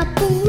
adat